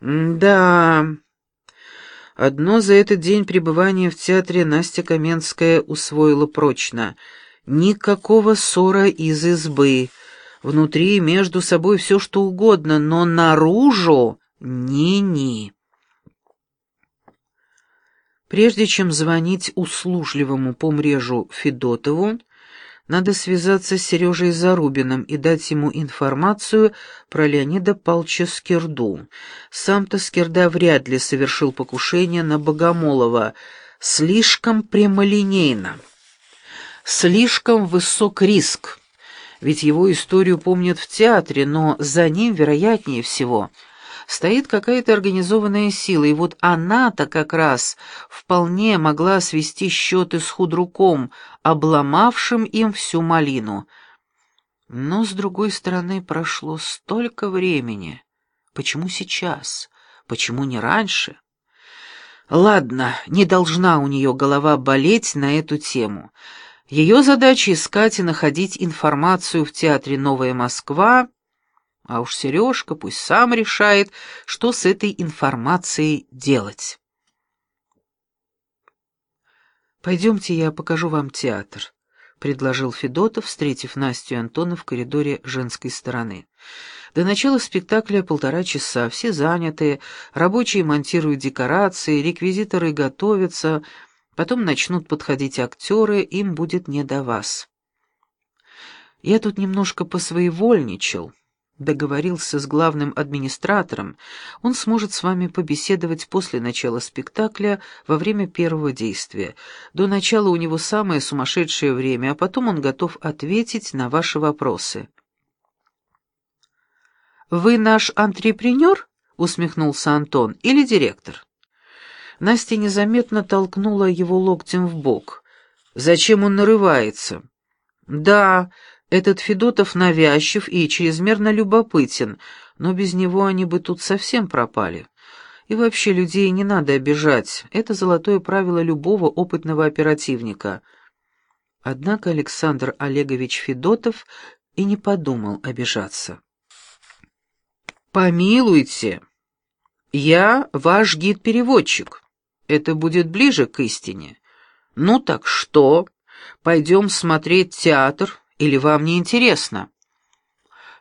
«Да...» Одно за этот день пребывания в театре Настя Каменская усвоила прочно. Никакого ссора из избы. Внутри между собой все что угодно, но наружу ни-ни. Прежде чем звонить услужливому помрежу Федотову, надо связаться с Сережей Зарубиным и дать ему информацию про Леонида Палча Скирду. Сам-то Скирда вряд ли совершил покушение на Богомолова. Слишком прямолинейно. Слишком высок риск. Ведь его историю помнят в театре, но за ним, вероятнее всего, стоит какая-то организованная сила, и вот она-то как раз вполне могла свести счеты с худруком, обломавшим им всю малину. Но, с другой стороны, прошло столько времени. Почему сейчас? Почему не раньше? Ладно, не должна у нее голова болеть на эту тему. Ее задача — искать и находить информацию в театре «Новая Москва», а уж Сережка пусть сам решает, что с этой информацией делать. «Пойдемте, я покажу вам театр», — предложил Федотов, встретив Настю и Антона в коридоре женской стороны. До начала спектакля полтора часа, все заняты, рабочие монтируют декорации, реквизиторы готовятся, потом начнут подходить актеры, им будет не до вас. Я тут немножко посвоевольничал, договорился с главным администратором, он сможет с вами побеседовать после начала спектакля во время первого действия. До начала у него самое сумасшедшее время, а потом он готов ответить на ваши вопросы. «Вы наш антрепренер?» — усмехнулся Антон. «Или директор?» Настя незаметно толкнула его локтем в бок. «Зачем он нарывается?» «Да, этот Федотов навязчив и чрезмерно любопытен, но без него они бы тут совсем пропали. И вообще людей не надо обижать, это золотое правило любого опытного оперативника. Однако Александр Олегович Федотов и не подумал обижаться. «Помилуйте, я ваш гид-переводчик. Это будет ближе к истине. Ну так что, пойдем смотреть театр или вам не интересно?»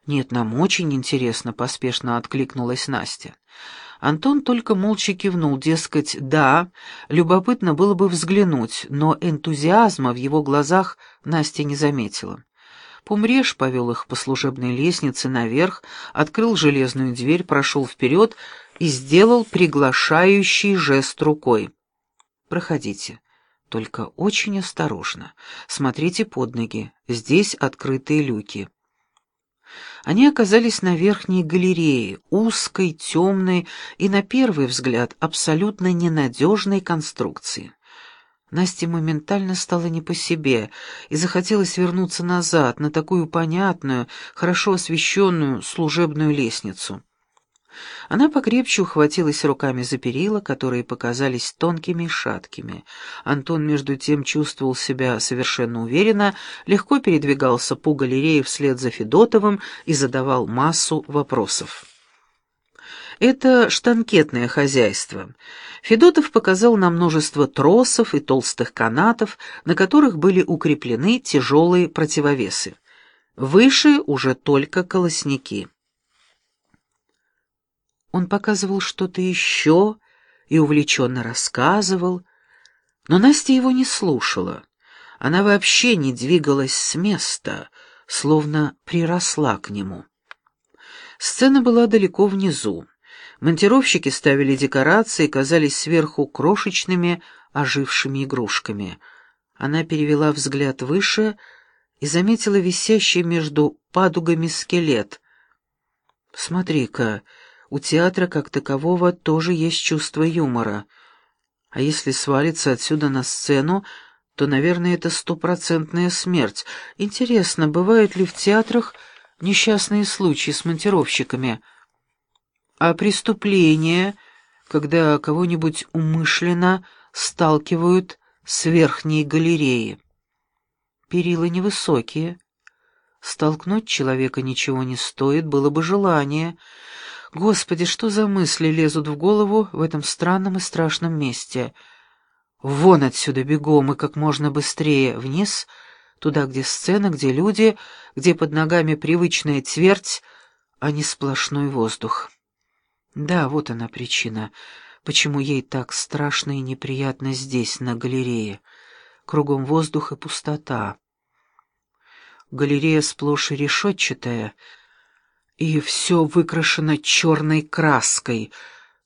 «Нет, нам очень интересно», — поспешно откликнулась Настя. Антон только молча кивнул, дескать, да, любопытно было бы взглянуть, но энтузиазма в его глазах Настя не заметила. Пумреж повел их по служебной лестнице наверх, открыл железную дверь, прошел вперед и сделал приглашающий жест рукой. «Проходите. Только очень осторожно. Смотрите под ноги. Здесь открытые люки. Они оказались на верхней галерее, узкой, темной и, на первый взгляд, абсолютно ненадежной конструкции. Насте моментально стало не по себе, и захотелось вернуться назад, на такую понятную, хорошо освещенную служебную лестницу. Она покрепче ухватилась руками за перила, которые показались тонкими и шаткими. Антон, между тем, чувствовал себя совершенно уверенно, легко передвигался по галерее вслед за Федотовым и задавал массу вопросов. Это штанкетное хозяйство. Федотов показал нам множество тросов и толстых канатов, на которых были укреплены тяжелые противовесы. Выше уже только колосники. Он показывал что-то еще и увлеченно рассказывал, но Настя его не слушала. Она вообще не двигалась с места, словно приросла к нему. Сцена была далеко внизу. Монтировщики ставили декорации и казались сверху крошечными, ожившими игрушками. Она перевела взгляд выше и заметила висящий между падугами скелет. «Смотри-ка!» У театра как такового тоже есть чувство юмора. А если свалиться отсюда на сцену, то, наверное, это стопроцентная смерть. Интересно, бывают ли в театрах несчастные случаи с монтировщиками? А преступления, когда кого-нибудь умышленно сталкивают с верхней галереи? Перила невысокие. Столкнуть человека ничего не стоит, было бы желание — Господи, что за мысли лезут в голову в этом странном и страшном месте? Вон отсюда бегом и как можно быстрее вниз, туда, где сцена, где люди, где под ногами привычная твердь, а не сплошной воздух. Да, вот она причина, почему ей так страшно и неприятно здесь, на галерее. Кругом воздух и пустота. Галерея сплошь решетчатая — и все выкрашено черной краской,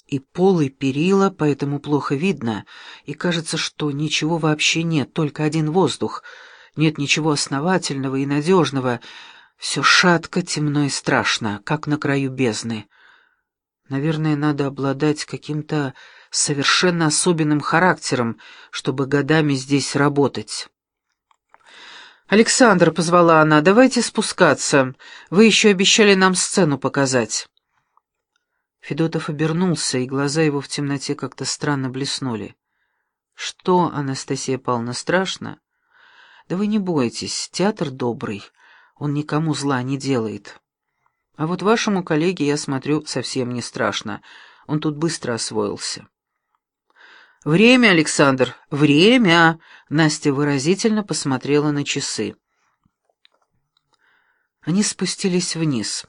и пол и перила, поэтому плохо видно, и кажется, что ничего вообще нет, только один воздух, нет ничего основательного и надежного, все шатко, темно и страшно, как на краю бездны. Наверное, надо обладать каким-то совершенно особенным характером, чтобы годами здесь работать. «Александр», — позвала она, — «давайте спускаться. Вы еще обещали нам сцену показать». Федотов обернулся, и глаза его в темноте как-то странно блеснули. «Что, Анастасия Павловна, страшно?» «Да вы не бойтесь, театр добрый, он никому зла не делает. А вот вашему коллеге, я смотрю, совсем не страшно, он тут быстро освоился». «Время, Александр, время!» Настя выразительно посмотрела на часы. Они спустились вниз.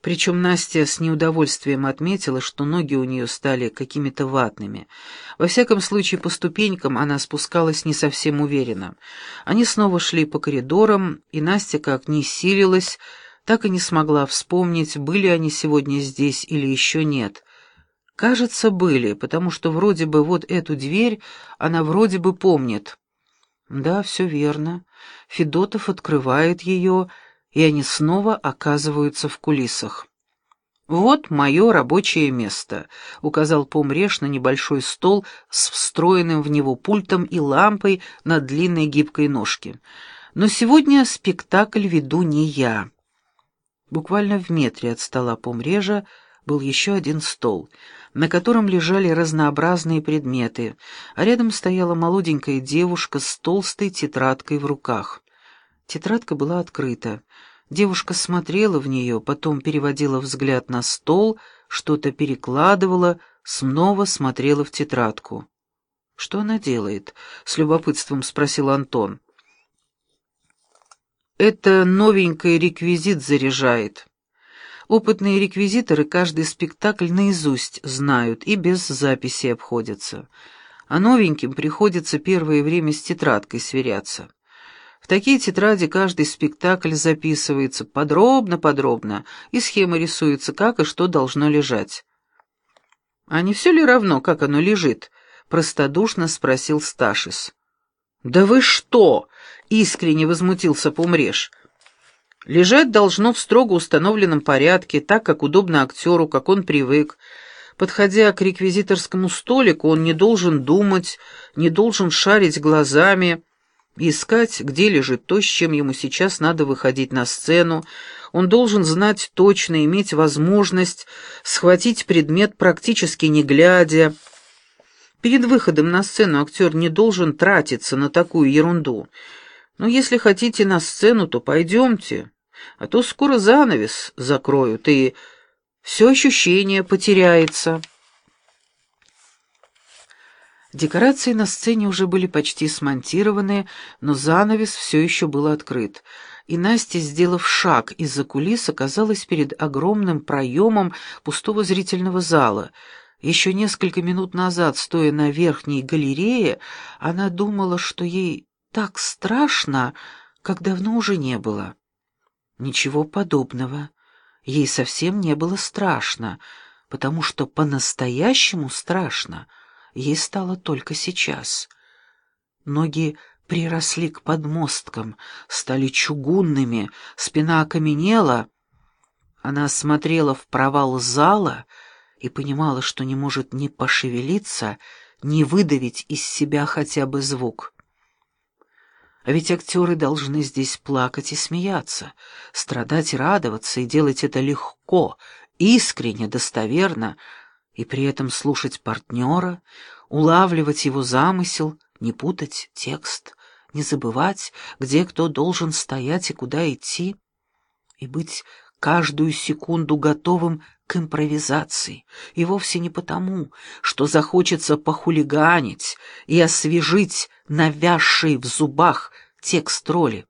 Причем Настя с неудовольствием отметила, что ноги у нее стали какими-то ватными. Во всяком случае, по ступенькам она спускалась не совсем уверенно. Они снова шли по коридорам, и Настя, как ни силилась, так и не смогла вспомнить, были они сегодня здесь или еще нет — Кажется, были, потому что вроде бы вот эту дверь она вроде бы помнит. Да, все верно. Федотов открывает ее, и они снова оказываются в кулисах. «Вот мое рабочее место», — указал Помреш на небольшой стол с встроенным в него пультом и лампой на длинной гибкой ножке. «Но сегодня спектакль веду не я». Буквально в метре от стола Помрежа был еще один стол — на котором лежали разнообразные предметы, а рядом стояла молоденькая девушка с толстой тетрадкой в руках. Тетрадка была открыта. Девушка смотрела в нее, потом переводила взгляд на стол, что-то перекладывала, снова смотрела в тетрадку. «Что она делает?» — с любопытством спросил Антон. «Это новенький реквизит заряжает». Опытные реквизиторы каждый спектакль наизусть знают и без записи обходятся. А новеньким приходится первое время с тетрадкой сверяться. В такие тетради каждый спектакль записывается подробно-подробно, и схема рисуется, как и что должно лежать. «А не все ли равно, как оно лежит?» — простодушно спросил Сташис. «Да вы что!» — искренне возмутился Пумреш. Лежать должно в строго установленном порядке, так, как удобно актеру, как он привык. Подходя к реквизиторскому столику, он не должен думать, не должен шарить глазами, искать, где лежит то, с чем ему сейчас надо выходить на сцену. Он должен знать точно, иметь возможность схватить предмет практически не глядя. Перед выходом на сцену актер не должен тратиться на такую ерунду — но если хотите на сцену, то пойдемте, а то скоро занавес закроют, и все ощущение потеряется». Декорации на сцене уже были почти смонтированы, но занавес все еще был открыт, и Настя, сделав шаг из-за кулис, оказалась перед огромным проемом пустого зрительного зала. Еще несколько минут назад, стоя на верхней галерее, она думала, что ей так страшно, как давно уже не было. Ничего подобного. Ей совсем не было страшно, потому что по-настоящему страшно ей стало только сейчас. Ноги приросли к подмосткам, стали чугунными, спина окаменела. Она смотрела в провал зала и понимала, что не может ни пошевелиться, ни выдавить из себя хотя бы звук. А ведь актеры должны здесь плакать и смеяться, страдать и радоваться, и делать это легко, искренне, достоверно, и при этом слушать партнера, улавливать его замысел, не путать текст, не забывать, где кто должен стоять и куда идти, и быть каждую секунду готовым к импровизации, и вовсе не потому, что захочется похулиганить и освежить навязший в зубах текст роли.